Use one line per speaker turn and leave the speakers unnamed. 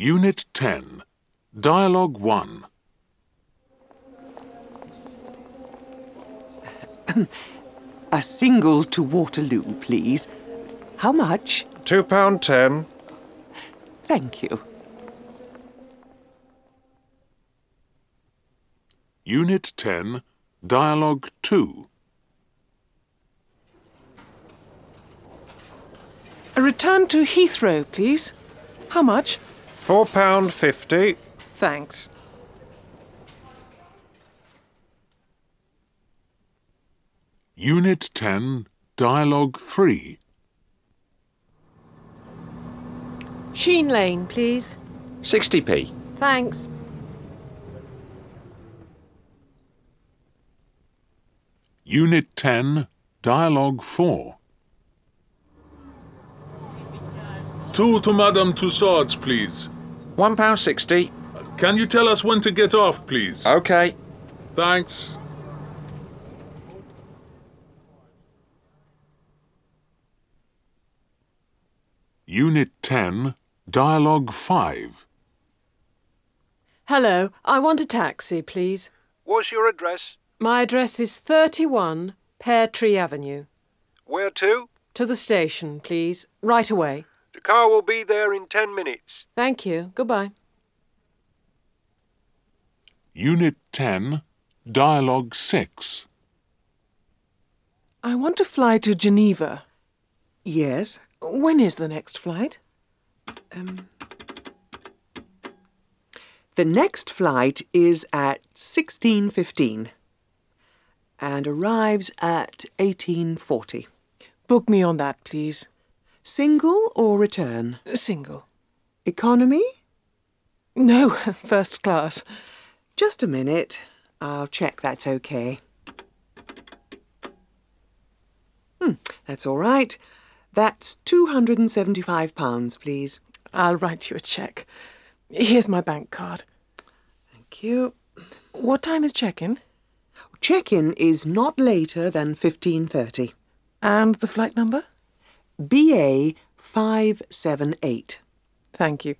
Unit 10. Dialogue 1.
A single to Waterloo, please. How much?
Two pound ten.
Thank you.
Unit 10. Dialogue 2.
A return to Heathrow, please. How much?
Four pound fifty.
Thanks.
Unit 10. Dialogue 3.
Sheen Lane, please.
60p.
Thanks.
Unit 10. Dialogue 4.
Two to Madame Tussauds, please.
One pound sixty.
Can you tell us when to get off, please?
Okay.
Thanks.
Unit 10. Dialogue 5.
Hello, I want a taxi, please.
What's your address?
My address is 31 Pear Tree Avenue.
Where to?
To the station, please. Right away.
The car will be there in ten minutes.
Thank you. Goodbye.
Unit 10. Dialogue 6.
I want to fly to Geneva.
Yes.
When is the next flight? Um.
The next flight is at 16.15 and arrives at 18.40.
Book me on that, please.
Single or return?
Single.
Economy?
No, first class.
Just a minute. I'll check that's okay. Hmm, that's all right. That's £275, please.
I'll write you a cheque. Here's my bank card.
Thank you.
What time is check-in?
Check-in is not later than 15.30.
And the flight number?
BA 578.
Thank you.